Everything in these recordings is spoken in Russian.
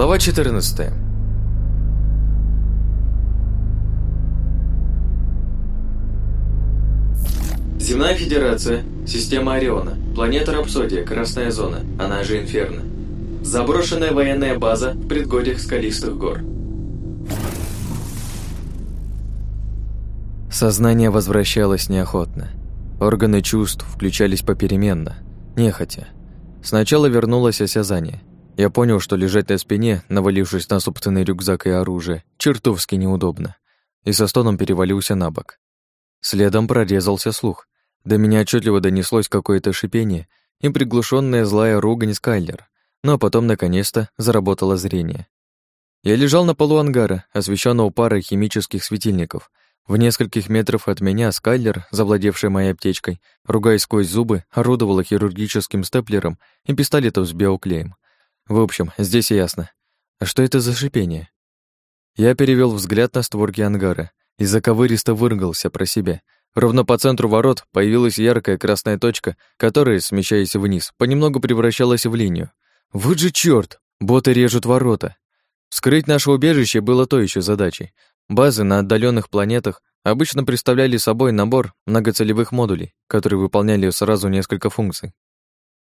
Глава 14 Земная Федерация, система Ориона, планета Рапсодия, Красная Зона, она же Инферно. Заброшенная военная база в предгорьях скалистых гор. Сознание возвращалось неохотно. Органы чувств включались попеременно, нехотя. Сначала вернулось осязание. Я понял, что лежать на спине, навалившись на собственный рюкзак и оружие, чертовски неудобно. И со стоном перевалился на бок. Следом прорезался слух. До меня отчетливо донеслось какое-то шипение и приглушенная злая ругань Скайлер. А потом, наконец-то, заработало зрение. Я лежал на полу ангара, освещенного парой химических светильников. В нескольких метрах от меня Скайлер, завладевшая моей аптечкой, ругаясь сквозь зубы, орудовала хирургическим степлером и пистолетом с биоклеем. В общем, здесь ясно. А что это за шипение? Я перевел взгляд на створки ангара и заковыристо выругался про себя. Ровно по центру ворот появилась яркая красная точка, которая, смещаясь вниз, понемногу превращалась в линию. Вот же чёрт! Боты режут ворота. Вскрыть наше убежище было то еще задачей. Базы на отдаленных планетах обычно представляли собой набор многоцелевых модулей, которые выполняли сразу несколько функций.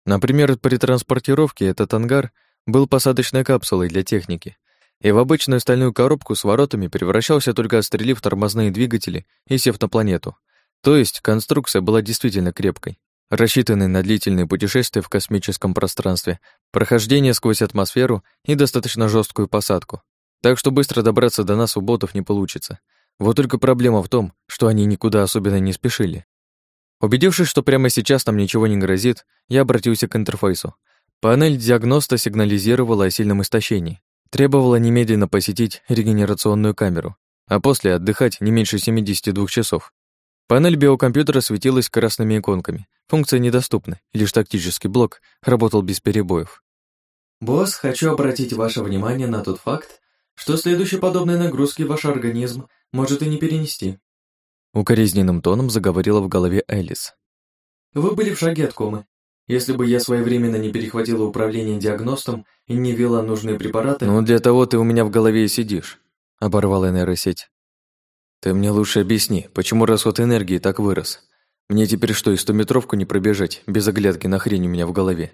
Например, при транспортировке этот ангар был посадочной капсулой для техники, и в обычную стальную коробку с воротами превращался только отстрелив тормозные двигатели и сев на планету. То есть конструкция была действительно крепкой, рассчитанной на длительные путешествия в космическом пространстве, прохождение сквозь атмосферу и достаточно жесткую посадку. Так что быстро добраться до нас у ботов не получится. Вот только проблема в том, что они никуда особенно не спешили. Убедившись, что прямо сейчас там ничего не грозит, я обратился к интерфейсу. Панель диагноста сигнализировала о сильном истощении, требовала немедленно посетить регенерационную камеру, а после отдыхать не меньше 72 часов. Панель биокомпьютера светилась красными иконками. Функция недоступна, лишь тактический блок работал без перебоев. «Босс, хочу обратить ваше внимание на тот факт, что следующей подобной нагрузки ваш организм может и не перенести». Укоризненным тоном заговорила в голове Элис. «Вы были в шаге от комы. Если бы я своевременно не перехватила управление диагностом и не ввела нужные препараты...» «Ну, для того ты у меня в голове и сидишь», — оборвала нейросеть. «Ты мне лучше объясни, почему расход энергии так вырос? Мне теперь что, и стометровку не пробежать, без оглядки на хрень у меня в голове?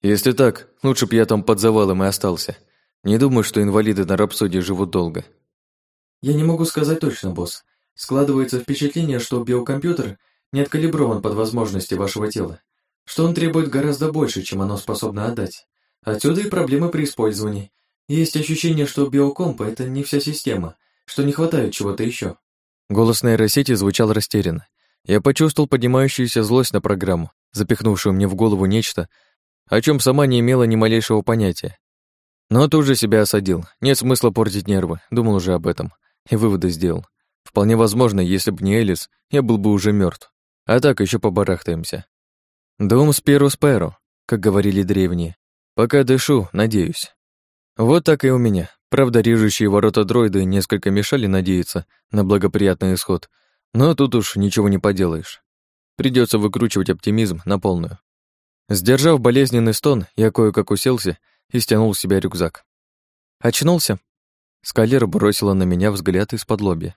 Если так, лучше б я там под завалом и остался. Не думаю, что инвалиды на рапсодии живут долго». «Я не могу сказать точно, босс. Складывается впечатление, что биокомпьютер не откалиброван под возможности вашего тела, что он требует гораздо больше, чем оно способно отдать. Отсюда и проблемы при использовании. Есть ощущение, что биокомп — это не вся система, что не хватает чего-то еще. Голос нейросети звучал растерянно. Я почувствовал поднимающуюся злость на программу, запихнувшую мне в голову нечто, о чем сама не имела ни малейшего понятия. Но тут же себя осадил. Нет смысла портить нервы, думал уже об этом. И выводы сделал. Вполне возможно, если бы не Элис, я был бы уже мертв. А так еще побарахтаемся. Дом спиру сперу, как говорили древние. Пока дышу, надеюсь. Вот так и у меня. Правда, режущие ворота дроиды несколько мешали надеяться на благоприятный исход, но тут уж ничего не поделаешь. Придется выкручивать оптимизм на полную. Сдержав болезненный стон, я кое-как уселся и стянул с себя рюкзак. Очнулся. Скалера бросила на меня взгляд из-под лоби.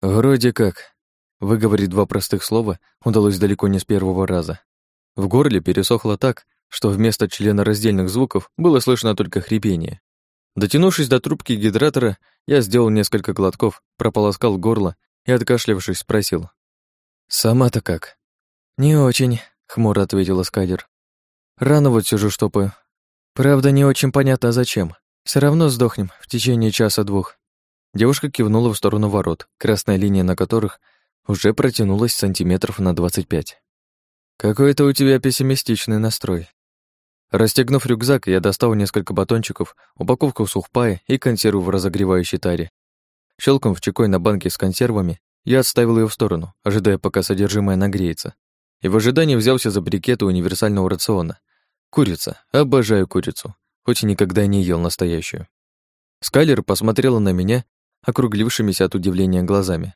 «Вроде как». Выговорить два простых слова удалось далеко не с первого раза. В горле пересохло так, что вместо члена раздельных звуков было слышно только хрипение. Дотянувшись до трубки гидратора, я сделал несколько глотков, прополоскал горло и, откашлявшись, спросил. «Сама-то как?» «Не очень», — хмуро ответила Скайлер. «Рано вот сижу штопаю. Правда, не очень понятно, зачем. Все равно сдохнем в течение часа-двух. Девушка кивнула в сторону ворот, красная линия на которых уже протянулась сантиметров на двадцать пять. «Какой-то у тебя пессимистичный настрой». Расстегнув рюкзак, я достал несколько батончиков, упаковку сухпая и консерву в разогревающей таре. Щелкнув чекой на банке с консервами, я отставил ее в сторону, ожидая, пока содержимое нагреется. И в ожидании взялся за брикеты универсального рациона. Курица. Обожаю курицу. Хоть и никогда не ел настоящую. Скайлер посмотрела на меня округлившимися от удивления глазами.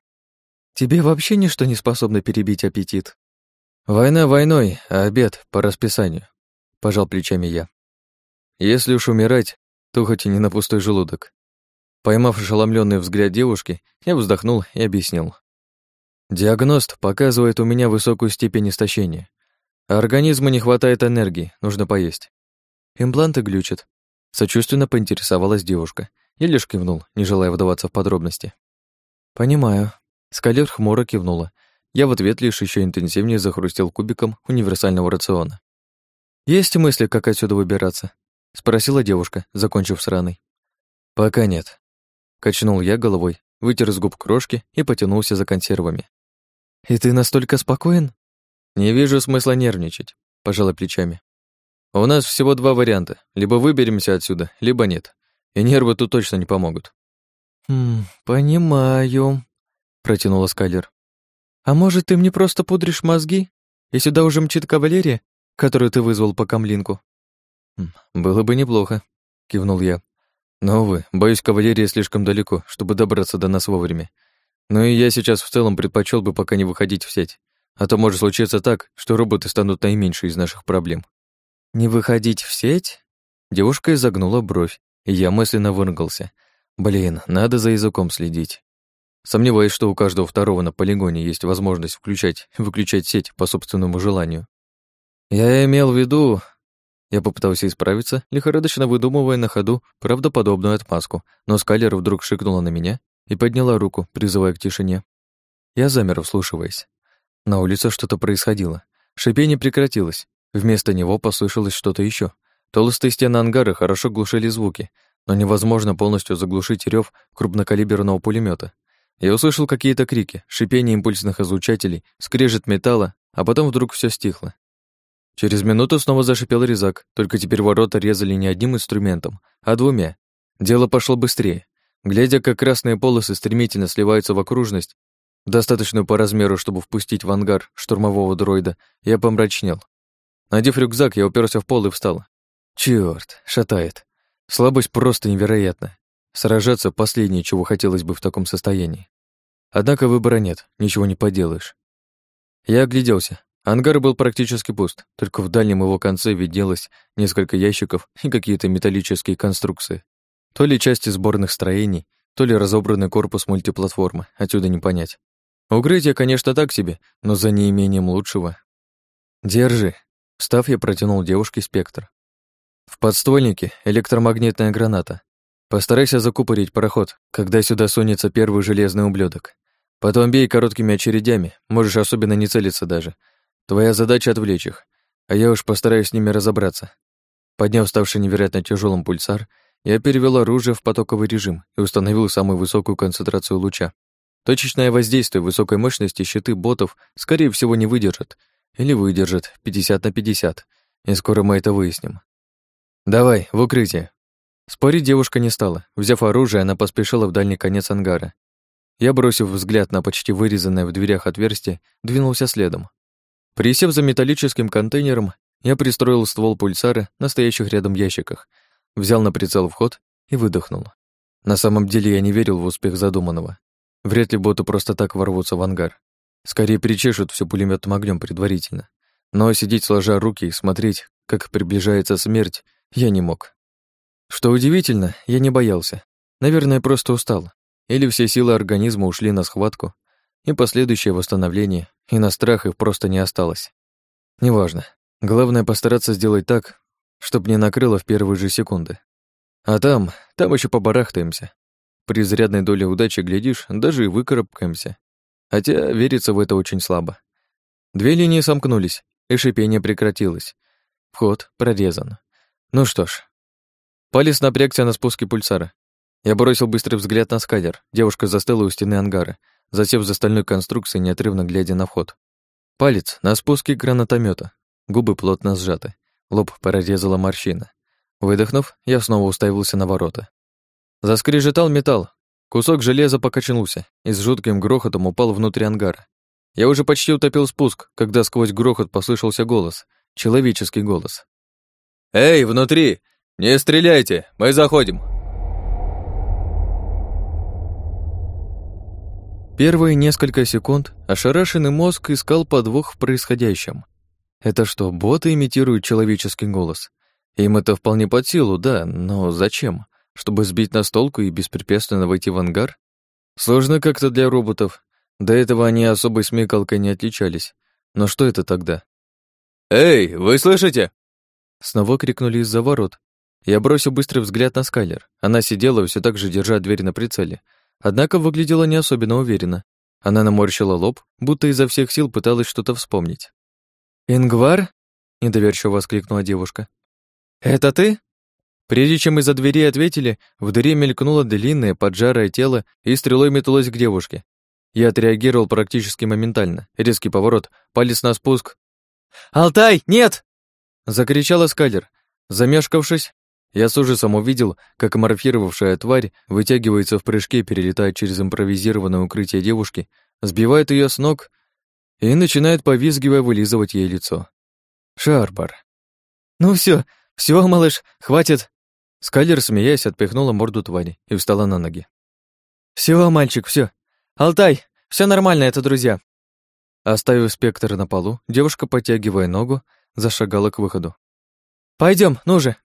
«Тебе вообще ничто не способно перебить аппетит?» «Война войной, а обед по расписанию», — пожал плечами я. «Если уж умирать, то хоть и не на пустой желудок. Поймав ошеломленный взгляд девушки, я вздохнул и объяснил. Диагност показывает у меня высокую степень истощения. Организму не хватает энергии, нужно поесть. Импланты глючат. Сочувственно поинтересовалась девушка. Я лишь кивнул, не желая вдаваться в подробности. «Понимаю». Скалер хмуро кивнула. Я в ответ лишь еще интенсивнее захрустел кубиком универсального рациона. «Есть мысли, как отсюда выбираться?» — спросила девушка, закончив с раной. «Пока нет». Качнул я головой, вытер с губ крошки и потянулся за консервами. «И ты настолько спокоен?» «Не вижу смысла нервничать», — пожала плечами. «У нас всего два варианта. Либо выберемся отсюда, либо нет. И нервы тут точно не помогут». «Хм, понимаю», — протянула Скайлер. «А может, ты мне просто пудришь мозги? И сюда уже мчит кавалерия, которую ты вызвал по камлинку?» «Было бы неплохо», — кивнул я. «Но, увы, боюсь, кавалерия слишком далеко, чтобы добраться до нас вовремя. Но и я сейчас в целом предпочел бы пока не выходить в сеть. А то может случиться так, что роботы станут наименьшей из наших проблем». «Не выходить в сеть?» Девушка изогнула бровь, и я мысленно выругался. «Блин, надо за языком следить». Сомневаюсь, что у каждого второго на полигоне есть возможность включать выключать сеть по собственному желанию. Я имел в виду... Я попытался исправиться, лихорадочно выдумывая на ходу правдоподобную отмазку, но Скайлер вдруг шикнула на меня и подняла руку, призывая к тишине. Я замер, вслушиваясь. На улице что-то происходило. Шипение прекратилось. Вместо него послышалось что-то еще. Толстые стены ангара хорошо глушили звуки, но невозможно полностью заглушить рев крупнокалиберного пулемета. Я услышал какие-то крики, шипение импульсных излучателей, скрежет металла, а потом вдруг все стихло. Через минуту снова зашипел резак, только теперь ворота резали не одним инструментом, а двумя. Дело пошло быстрее. Глядя, как красные полосы стремительно сливаются в окружность, достаточную по размеру, чтобы впустить в ангар штурмового дроида, я помрачнел. Надев рюкзак, я уперся в пол и встал. Чёрт, шатает. Слабость просто невероятна. Сражаться — последнее, чего хотелось бы в таком состоянии. Однако выбора нет, ничего не поделаешь. Я огляделся. Ангар был практически пуст, только в дальнем его конце виделось несколько ящиков и какие-то металлические конструкции. То ли части сборных строений, то ли разобранный корпус мультиплатформы, отсюда не понять. Укрытие, конечно, так себе, но за неимением лучшего. «Держи», — встав, я протянул девушке спектр. В подствольнике электромагнитная граната. Постарайся закупорить проход, когда сюда сунется первый железный ублюдок. Потом бей короткими очередями, можешь особенно не целиться даже. Твоя задача отвлечь их, а я уж постараюсь с ними разобраться. Подняв ставший невероятно тяжелым пульсар, я перевел оружие в потоковый режим и установил самую высокую концентрацию луча. Точечное воздействие высокой мощности щиты ботов, скорее всего, не выдержат. Или выдержат 50 на 50, и скоро мы это выясним. «Давай, в укрытие», Спорить девушка не стала. Взяв оружие, она поспешила в дальний конец ангара. Я, бросив взгляд на почти вырезанное в дверях отверстие, двинулся следом. Присев за металлическим контейнером, я пристроил ствол пульсара на стоящих рядом ящиках, взял на прицел вход и выдохнул. На самом деле я не верил в успех задуманного. Вряд ли боты просто так ворвутся в ангар. Скорее причешут все пулеметным огнем предварительно. Но сидеть сложа руки и смотреть, как приближается смерть, я не мог. Что удивительно, я не боялся. Наверное, просто устал. Или все силы организма ушли на схватку, и последующее восстановление, и на страх их просто не осталось. Неважно. Главное постараться сделать так, чтобы не накрыло в первые же секунды. А там, там еще побарахтаемся. При изрядной доле удачи, глядишь, даже и выкарабкаемся. Хотя верится в это очень слабо. Две линии сомкнулись, и шипение прекратилось. Вход прорезан. Ну что ж, Палец напрягся на спуске пульсара. Я бросил быстрый взгляд на сканер. Девушка застыла у стены ангара, засев за стальной конструкцией, неотрывно глядя на вход. Палец на спуске гранатомета. Губы плотно сжаты. Лоб прорезала морщина. Выдохнув, я снова уставился на ворота. Заскрежетал металл. Кусок железа покачнулся и с жутким грохотом упал внутрь ангара. Я уже почти утопил спуск, когда сквозь грохот послышался голос. Человеческий голос. «Эй, внутри! «Не стреляйте, мы заходим!» Первые несколько секунд ошарашенный мозг искал подвох в происходящем. Это что, боты имитируют человеческий голос? Им это вполне под силу, да, но зачем? чтобы сбить настолку и беспрепятственно войти в ангар? Сложно как-то для роботов. До этого они особой смекалкой не отличались. Но что это тогда? «Эй, вы слышите?» Снова крикнули из-за ворот. Я бросил быстрый взгляд на Скайлер. Она сидела, все так же держа дверь на прицеле. Однако выглядела не особенно уверенно. Она наморщила лоб, будто изо всех сил пыталась что-то вспомнить. «Ингвар?» — недоверчиво воскликнула девушка. «Это ты?» Прежде чем из-за двери ответили, в дыре мелькнуло длинное, поджарое тело и стрелой метнулось к девушке. Я отреагировал практически моментально. Резкий поворот, палец на спуск. «Алтай, нет!» Закричала Скайлер. Замешкавшись, я с ужасом увидел, как морфировавшая тварь вытягивается в прыжке, перелетает через импровизированное укрытие девушки, сбивает ее с ног и начинает, повизгивая, вылизывать ей лицо. Шарбар. «Ну все, все, малыш, хватит!» Скайлер, смеясь, отпихнула морду твари и встала на ноги. Все, мальчик, все. Алтай, все нормально, это друзья!» Оставив спектр на полу, девушка, подтягивая ногу, зашагала к выходу. Пойдем, ну же!»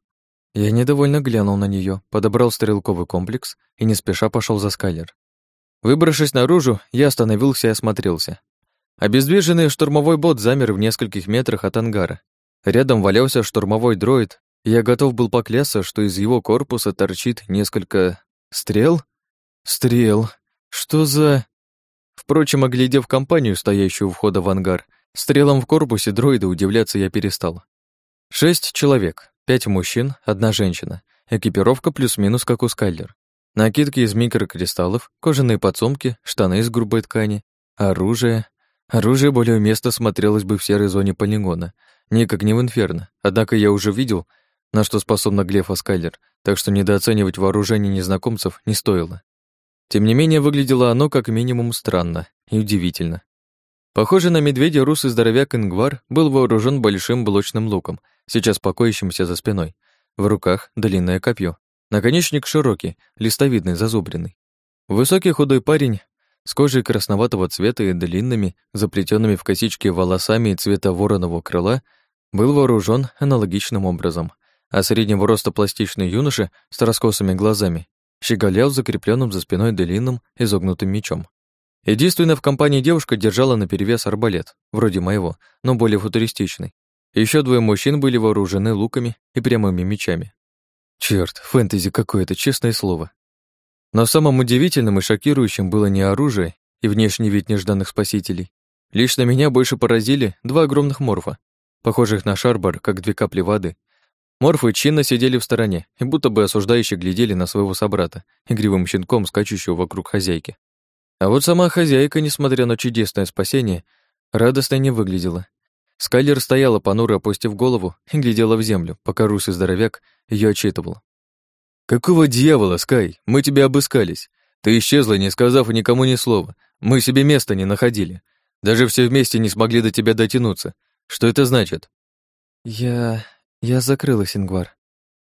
Я недовольно глянул на нее, подобрал стрелковый комплекс и не спеша пошел за скайлер. Выбравшись наружу, я остановился и осмотрелся. Обездвиженный штурмовой бот замер в нескольких метрах от ангара. Рядом валялся штурмовой дроид, и я готов был поклясться, что из его корпуса торчит несколько... стрел? Стрел. Что за... Впрочем, оглядев компанию, стоящую у входа в ангар, стрелом в корпусе дроида удивляться я перестал. Шесть человек, пять мужчин, одна женщина. Экипировка плюс-минус, как у Скайлер. Накидки из микрокристаллов, кожаные подсумки, штаны из грубой ткани, оружие. Оружие более уместно смотрелось бы в серой зоне полигона, никак не в инферно. Однако я уже видел, на что способна Глефа Скайлер, так что недооценивать вооружение незнакомцев не стоило. Тем не менее, выглядело оно как минимум странно и удивительно. Похоже на медведя русый здоровяк Ингвар был вооружен большим блочным луком, сейчас покоящимся за спиной. В руках длинное копье. Наконечник широкий, листовидный, зазубренный. Высокий худой парень с кожей красноватого цвета и длинными, заплетенными в косички волосами цвета вороного крыла, был вооружен аналогичным образом, а среднего роста пластичный юноша с раскосыми глазами щеголял закрепленным за спиной длинным изогнутым мечом. Единственная в компании девушка держала наперевес арбалет, вроде моего, но более футуристичный. Еще двое мужчин были вооружены луками и прямыми мечами. Черт, фэнтези какое-то, честное слово. Но самым удивительным и шокирующим было не оружие и внешний вид нежданных спасителей. Лично меня больше поразили два огромных морфа, похожих на шарбар, как две капли воды. Морфы чинно сидели в стороне и будто бы осуждающе глядели на своего собрата, игривым щенком, скачущего вокруг хозяйки. А вот сама хозяйка, несмотря на чудесное спасение, радостно не выглядела. Скайлер стояла понуро, опустив голову, и глядела в землю, пока русый здоровяк ее отчитывал. «Какого дьявола, Скай? Мы тебя обыскались. Ты исчезла, не сказав никому ни слова. Мы себе места не находили. Даже все вместе не смогли до тебя дотянуться. Что это значит?» «Я... я закрылась, Ингвар».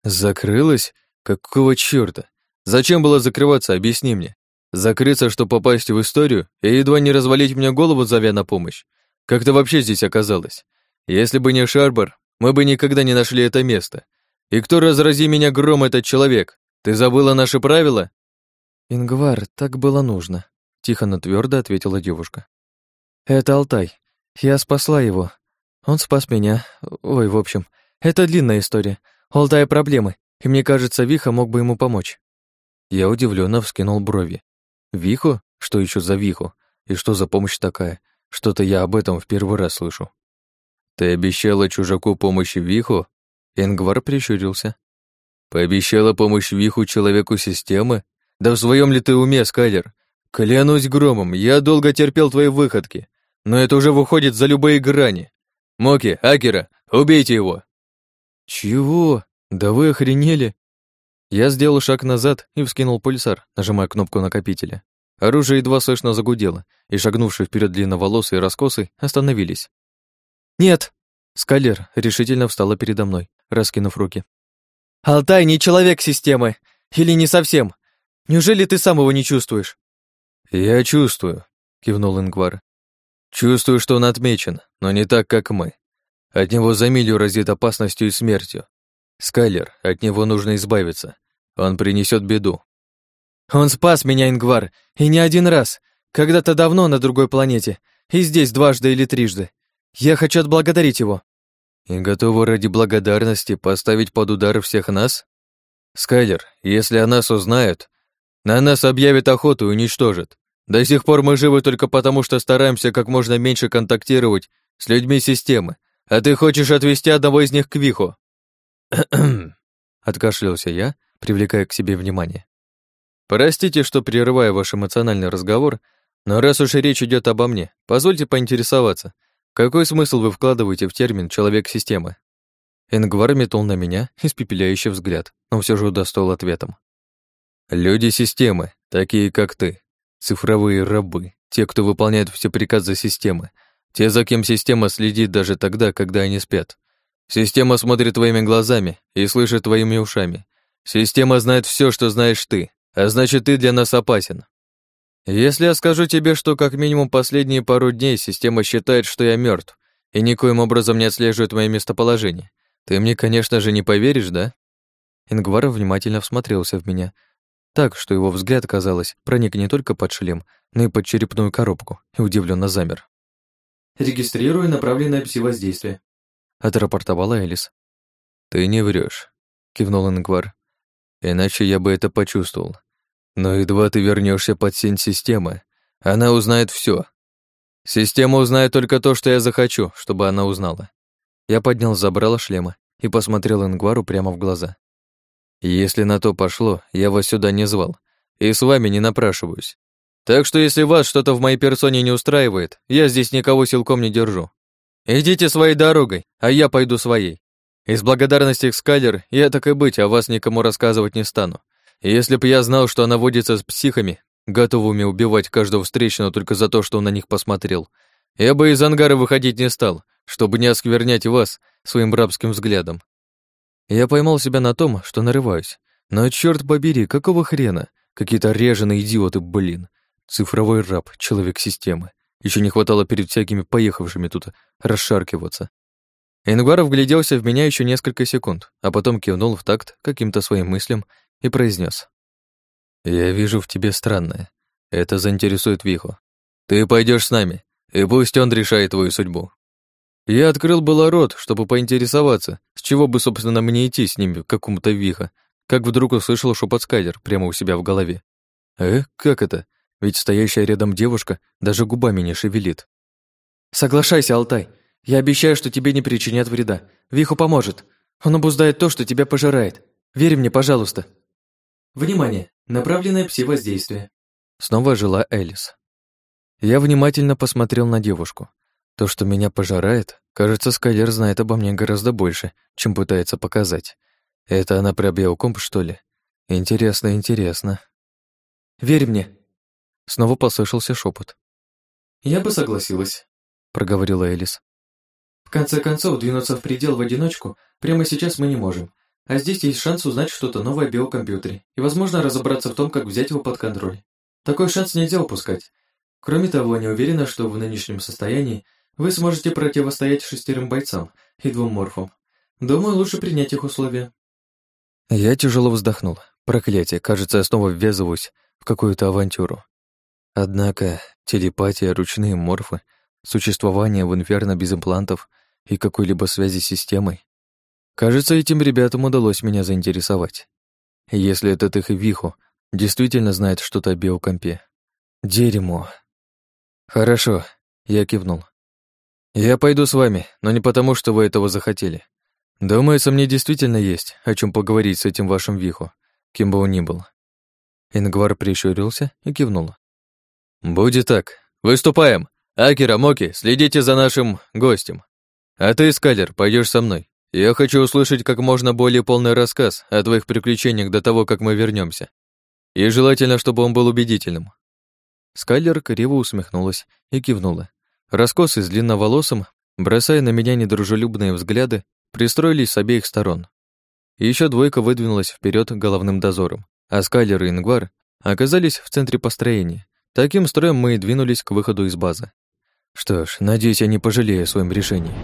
«Закрылась? Какого чёрта? Зачем было закрываться, объясни мне. Закрыться, чтобы попасть в историю, и едва не развалить мне голову, зовя на помощь. Как ты вообще здесь оказалась? Если бы не Шарбар, мы бы никогда не нашли это место. И кто, разрази меня гром, этот человек? Ты забыла наши правила?» «Ингвар, так было нужно», — тихо, но твердо ответила девушка. «Это Алтай. Я спасла его. Он спас меня. Ой, в общем, это длинная история. У Алтая проблемы, и мне кажется, Виха мог бы ему помочь». Я удивленно вскинул брови. Виху? Что еще за Виху? И что за помощь такая? Что-то я об этом в первый раз слышу. Ты обещала чужаку помощь Виху? Ингвар прищурился. Пообещала помощь Виху человеку системы? Да в своем ли ты уме, Скайлер? Клянусь громом, я долго терпел твои выходки, но это уже выходит за любые грани. Моки, Акера, убейте его!» «Чего? Да вы охренели? Я сделал шаг назад и вскинул пульсар, нажимая кнопку накопителя. Оружие едва слышно загудело, и шагнувшие вперед длинноволосые раскосы остановились. «Нет!» Скалер решительно встала передо мной, раскинув руки. «Алтай не человек системы! Или не совсем! Неужели ты сам его не чувствуешь?» «Я чувствую», — кивнул Ингвар. «Чувствую, что он отмечен, но не так, как мы. От него за милю разит опасностью и смертью. Скайлер, от него нужно избавиться. Он принесет беду. Он спас меня, Ингвар, и не один раз. Когда-то давно на другой планете, и здесь дважды или трижды. Я хочу отблагодарить его. И готовы ради благодарности поставить под удар всех нас? Скайлер, если о нас узнают, на нас объявят охоту и уничтожат. До сих пор мы живы только потому, что стараемся как можно меньше контактировать с людьми системы, а ты хочешь отвести одного из них к Виху. Откашлялся я, привлекая к себе внимание. Простите, что прерываю ваш эмоциональный разговор, но раз уж речь идет обо мне, позвольте поинтересоваться, какой смысл вы вкладываете в термин «человек-система»? Ингвар метнул на меня испепеляющий взгляд, но все же удостоил ответом. Люди системы, такие как ты, цифровые рабы, те, кто выполняет все приказы системы, те, за кем система следит даже тогда, когда они спят. Система смотрит твоими глазами и слышит твоими ушами. Система знает все, что знаешь ты, а значит, ты для нас опасен. Если я скажу тебе, что как минимум последние пару дней система считает, что я мертв и никоим образом не отслеживает мое местоположение, ты мне, конечно же, не поверишь, да? Ингвар внимательно всмотрелся в меня, так, что его взгляд, казалось, проник не только под шлем, но и под черепную коробку, и удивленно замер. «Регистрирую направленное пси-воздействие», — отрапортовала Элис. «Ты не врешь, кивнул Ингвар. «Иначе я бы это почувствовал. Но едва ты вернешься под сень системы, она узнает все. Система узнает только то, что я захочу, чтобы она узнала. Я поднял забрало шлема и посмотрел Ингвару прямо в глаза. Если на то пошло, я вас сюда не звал, и с вами не напрашиваюсь. Так что если вас что-то в моей персоне не устраивает, я здесь никого силком не держу. Идите своей дорогой, а я пойду своей. Из благодарности к я так и быть, о вас никому рассказывать не стану. Если б я знал, что она водится с психами, готовыми убивать каждого встречного только за то, что он на них посмотрел, я бы из ангара выходить не стал, чтобы не осквернять вас своим рабским взглядом. Я поймал себя на том, что нарываюсь. Но черт побери, какого хрена? Какие-то реженые идиоты, блин. Цифровой раб, человек системы. Еще не хватало перед всякими поехавшими тут расшаркиваться. Ингваров гляделся в меня еще несколько секунд, а потом кивнул в такт каким-то своим мыслям и произнес: «Я вижу в тебе странное. Это заинтересует Виху. Ты пойдешь с нами, и пусть он решает твою судьбу». Я открыл было рот, чтобы поинтересоваться, с чего бы, собственно, мне идти с ними к какому-то Виха, как вдруг услышал шепот Скайдер прямо у себя в голове. «Э, как это? Ведь стоящая рядом девушка даже губами не шевелит». «Соглашайся, Алтай. Я обещаю, что тебе не причинят вреда. Виху поможет. Он обуздает то, что тебя пожирает. Верь мне, пожалуйста». Внимание! Направленное пси-воздействие. Снова жила Элис. Я внимательно посмотрел на девушку. То, что меня пожирает, кажется, Скайлер знает обо мне гораздо больше, чем пытается показать. Это она про биокомп, что ли? Интересно, интересно. «Верь мне!» Снова послышался шепот. «Я бы согласилась», — проговорила Элис. «В конце концов, двинуться в предел в одиночку прямо сейчас мы не можем. А здесь есть шанс узнать что-то новое о биокомпьютере и, возможно, разобраться в том, как взять его под контроль. Такой шанс нельзя упускать. Кроме того, не уверена, что в нынешнем состоянии вы сможете противостоять шестерым бойцам и двум морфам. Думаю, лучше принять их условия. Я тяжело вздохнул. Проклятие, кажется, я снова ввязываюсь в какую-то авантюру. Однако телепатия, ручные морфы, существование в инферно без имплантов и какой-либо связи с системой Кажется, этим ребятам удалось меня заинтересовать. Если этот их Виху действительно знает что-то о биокомпе. Дерьмо. Хорошо, я кивнул. Я пойду с вами, но не потому, что вы этого захотели. Думается, мне действительно есть о чем поговорить с этим вашим Виху, кем бы он ни был. Ингвар прищурился и кивнул. «Будет так. Выступаем. Акера, Моки, следите за нашим гостем. А ты, Скалер, пойдешь со мной. Я хочу услышать как можно более полный рассказ о твоих приключениях до того, как мы вернемся. И желательно, чтобы он был убедительным». Скайлер криво усмехнулась и кивнула. Раскосы с длинноволосым, бросая на меня недружелюбные взгляды, пристроились с обеих сторон. Еще двойка выдвинулась вперед головным дозором, а Скайлер и Ингвар оказались в центре построения. Таким строем мы и двинулись к выходу из базы. Что ж, надеюсь, я не пожалею о своем решении.